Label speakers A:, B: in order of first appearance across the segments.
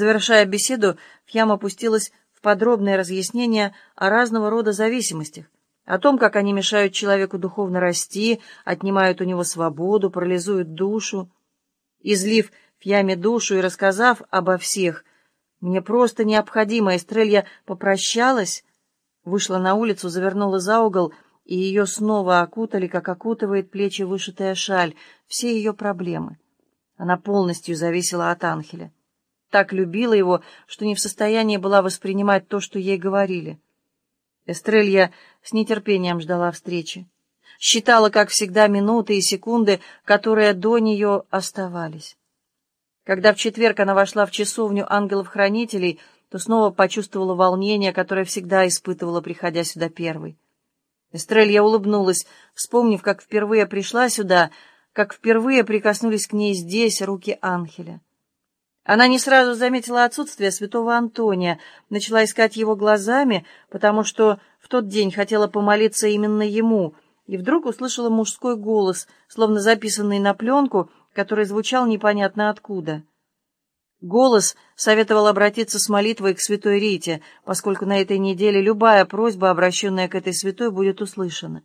A: Завершая беседу, Фьям опустилась в подробное разъяснение о разного рода зависимостях, о том, как они мешают человеку духовно расти, отнимают у него свободу, парализуют душу. Излив Фьяме душу и рассказав обо всех, мне просто необходимо, Эстрелья попрощалась, вышла на улицу, завернула за угол, и ее снова окутали, как окутывает плечи вышитая шаль, все ее проблемы. Она полностью зависела от Анхеля так любила его, что не в состоянии была воспринимать то, что ей говорили. Эстрелья с нетерпением ждала встречи. Считала, как всегда, минуты и секунды, которые до нее оставались. Когда в четверг она вошла в часовню ангелов-хранителей, то снова почувствовала волнение, которое всегда испытывала, приходя сюда первой. Эстрелья улыбнулась, вспомнив, как впервые пришла сюда, как впервые прикоснулись к ней здесь руки Анхеля. Она не сразу заметила отсутствие святого Антония, начала искать его глазами, потому что в тот день хотела помолиться именно ему, и вдруг услышала мужской голос, словно записанный на пленку, который звучал непонятно откуда. Голос советовал обратиться с молитвой к святой Рите, поскольку на этой неделе любая просьба, обращенная к этой святой, будет услышана.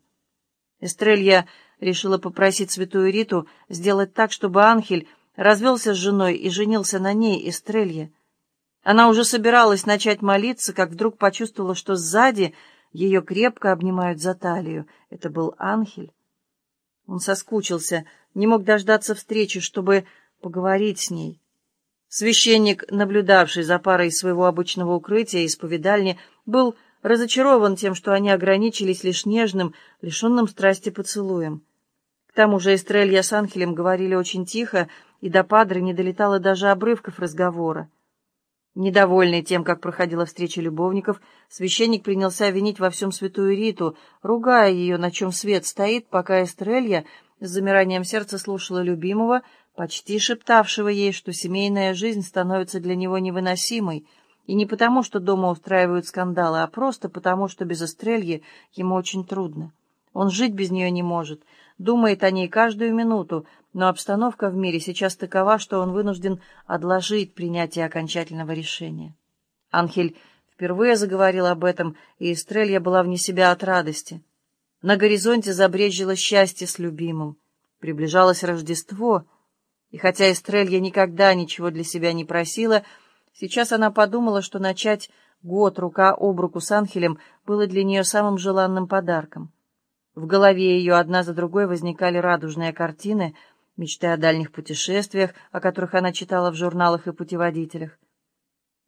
A: Эстрелья решила попросить святую Риту сделать так, чтобы Анхель развелся с женой и женился на ней, Эстрелье. Она уже собиралась начать молиться, как вдруг почувствовала, что сзади ее крепко обнимают за талию. Это был Анхель. Он соскучился, не мог дождаться встречи, чтобы поговорить с ней. Священник, наблюдавший за парой своего обычного укрытия исповедальни, был разочарован тем, что они ограничились лишь нежным, лишенным страсти поцелуем. К тому же Эстрелья с Анхелем говорили очень тихо, и до Падры не долетало даже обрывков разговора. Недовольный тем, как проходила встреча любовников, священник принялся винить во всем святую Риту, ругая ее, на чем свет стоит, пока Эстрелья с замиранием сердца слушала любимого, почти шептавшего ей, что семейная жизнь становится для него невыносимой, и не потому, что дома устраивают скандалы, а просто потому, что без Эстрельи ему очень трудно. Он жить без нее не может, думает о ней каждую минуту, но обстановка в мире сейчас такова, что он вынужден отложить принятие окончательного решения. Анхель впервые заговорил об этом, и Эстрелья была вне себя от радости. На горизонте забрежило счастье с любимым. Приближалось Рождество, и хотя Эстрелья никогда ничего для себя не просила, сейчас она подумала, что начать год рука об руку с Анхелем было для нее самым желанным подарком. В голове ее одна за другой возникали радужные картины, мечты о дальних путешествиях, о которых она читала в журналах и путеводителях.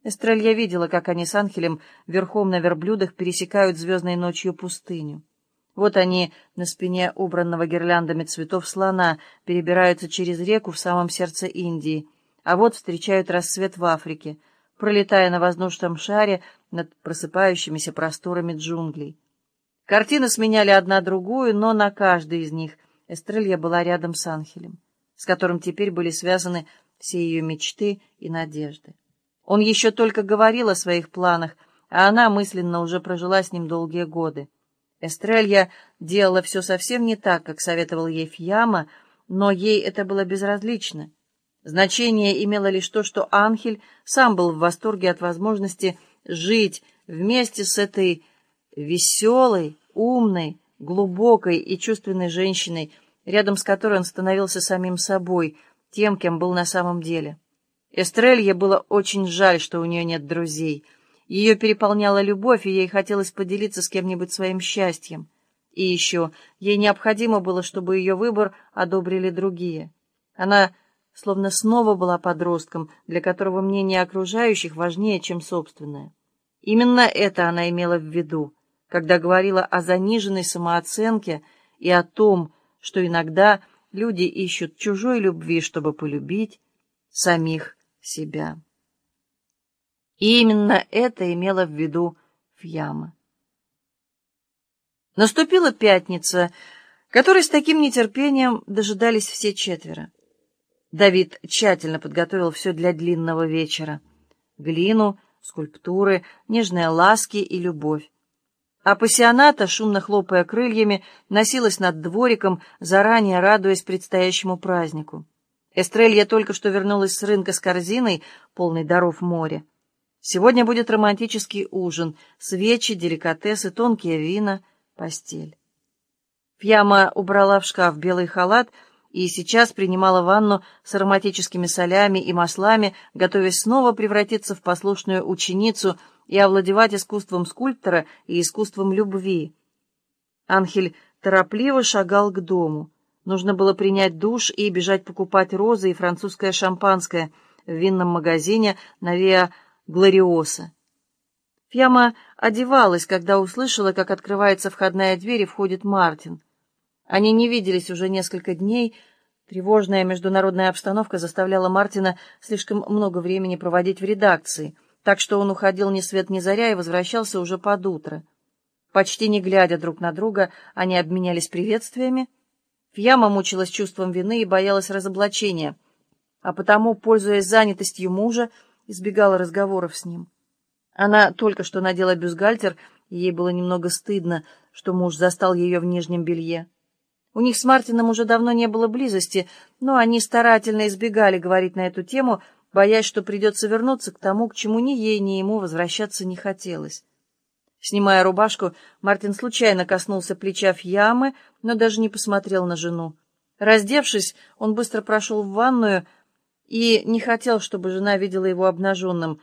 A: Эстрелья видела, как они с Анхелем верхом на верблюдах пересекают звездной ночью пустыню. Вот они на спине убранного гирляндами цветов слона перебираются через реку в самом сердце Индии, а вот встречают рассвет в Африке, пролетая на воздушном шаре над просыпающимися просторами джунглей. Картины сменяли одна другую, но на каждой из них Эстрелья была рядом с Анхелем, с которым теперь были связаны все ее мечты и надежды. Он еще только говорил о своих планах, а она мысленно уже прожила с ним долгие годы. Эстрелья делала все совсем не так, как советовал ей Фьяма, но ей это было безразлично. Значение имело лишь то, что Анхель сам был в восторге от возможности жить вместе с этой веселой, умной, глубокой и чувственной женщиной, рядом с которой он становился самим собой, тем, кем был на самом деле. Эстрелье было очень жаль, что у нее нет друзей. Ее переполняла любовь, и ей хотелось поделиться с кем-нибудь своим счастьем. И еще ей необходимо было, чтобы ее выбор одобрили другие. Она словно снова была подростком, для которого мнение окружающих важнее, чем собственное. Именно это она имела в виду когда говорила о заниженной самооценке и о том, что иногда люди ищут чужой любви, чтобы полюбить самих себя. И именно это имела в виду Фьяма. Наступила пятница, которой с таким нетерпением дожидались все четверо. Давид тщательно подготовил все для длинного вечера. Глину, скульптуры, нежные ласки и любовь а пассионата, шумно хлопая крыльями, носилась над двориком, заранее радуясь предстоящему празднику. Эстрелья только что вернулась с рынка с корзиной, полной даров моря. Сегодня будет романтический ужин, свечи, деликатесы, тонкие вина, постель. Фьяма убрала в шкаф белый халат и сейчас принимала ванну с ароматическими солями и маслами, готовясь снова превратиться в послушную ученицу и овладевать искусством скульптора и искусством любви. Анхель торопливо шагал к дому. Нужно было принять душ и бежать покупать розы и французское шампанское в винном магазине на Виа Глориоса. Фьяма одевалась, когда услышала, как открывается входная дверь и входит Мартин. Они не виделись уже несколько дней. Тревожная международная обстановка заставляла Мартина слишком много времени проводить в редакции, так что он уходил ни свет ни заря и возвращался уже под утро. Почти не глядя друг на друга, они обменялись приветствиями, Фьяма мучилась чувством вины и боялась разоблачения, а потому, пользуясь занятостью мужа, избегала разговоров с ним. Она только что надела бюстгальтер, и ей было немного стыдно, что муж застал ее в нижнем белье. У них с Мартином уже давно не было близости, но они старательно избегали говорить на эту тему, боясь, что придется вернуться к тому, к чему ни ей, ни ему возвращаться не хотелось. Снимая рубашку, Мартин случайно коснулся плеча Фьямы, но даже не посмотрел на жену. Раздевшись, он быстро прошел в ванную и не хотел, чтобы жена видела его обнаженным,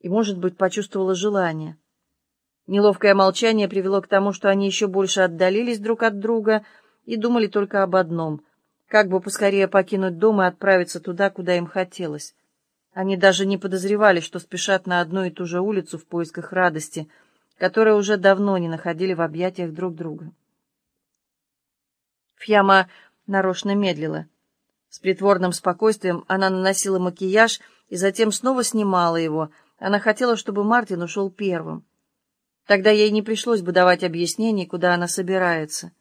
A: и, может быть, почувствовала желание. Неловкое молчание привело к тому, что они еще больше отдалились друг от друга и думали только об одном — как бы поскорее покинуть дом и отправиться туда, куда им хотелось. Они даже не подозревали, что спешат на одну и ту же улицу в поисках радости — которые уже давно не находили в объятиях друг друга. Фьяма нарочно медлила. С притворным спокойствием она наносила макияж и затем снова снимала его. Она хотела, чтобы Мартин ушел первым. Тогда ей не пришлось бы давать объяснений, куда она собирается.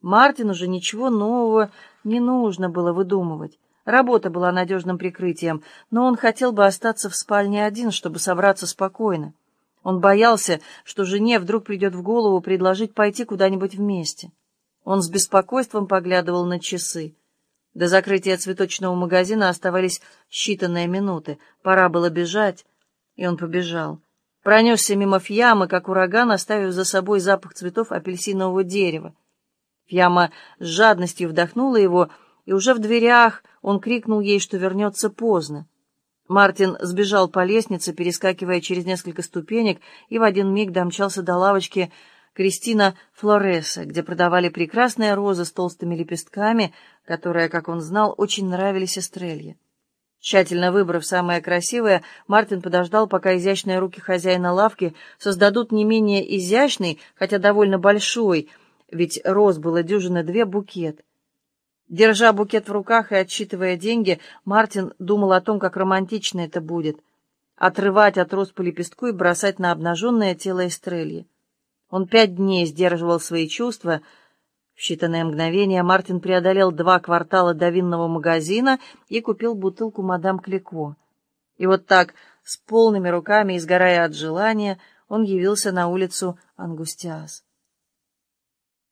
A: Мартину же ничего нового не нужно было выдумывать. Работа была надежным прикрытием, но он хотел бы остаться в спальне один, чтобы собраться спокойно. Он боялся, что жене вдруг придет в голову предложить пойти куда-нибудь вместе. Он с беспокойством поглядывал на часы. До закрытия цветочного магазина оставались считанные минуты. Пора было бежать, и он побежал. Пронесся мимо Фьямы, как ураган, оставив за собой запах цветов апельсинового дерева. Фьяма с жадностью вдохнула его, и уже в дверях он крикнул ей, что вернется поздно. Мартин сбежал по лестнице, перескакивая через несколько ступенек, и в один миг домчался до лавочки Кристина Флореса, где продавали прекрасные розы с толстыми лепестками, которые, как он знал, очень нравились Эстрелье. Тщательно выбрав самое красивое, Мартин подождал, пока изящные руки хозяина лавки создадут не менее изящный, хотя довольно большой, ведь роз было дюжины две букет — Держа букет в руках и отсчитывая деньги, Мартин думал о том, как романтично это будет — отрывать от роз по лепестку и бросать на обнаженное тело Эстрельи. Он пять дней сдерживал свои чувства. В считанные мгновения Мартин преодолел два квартала до винного магазина и купил бутылку мадам Клико. И вот так, с полными руками и сгорая от желания, он явился на улицу Ангустиас.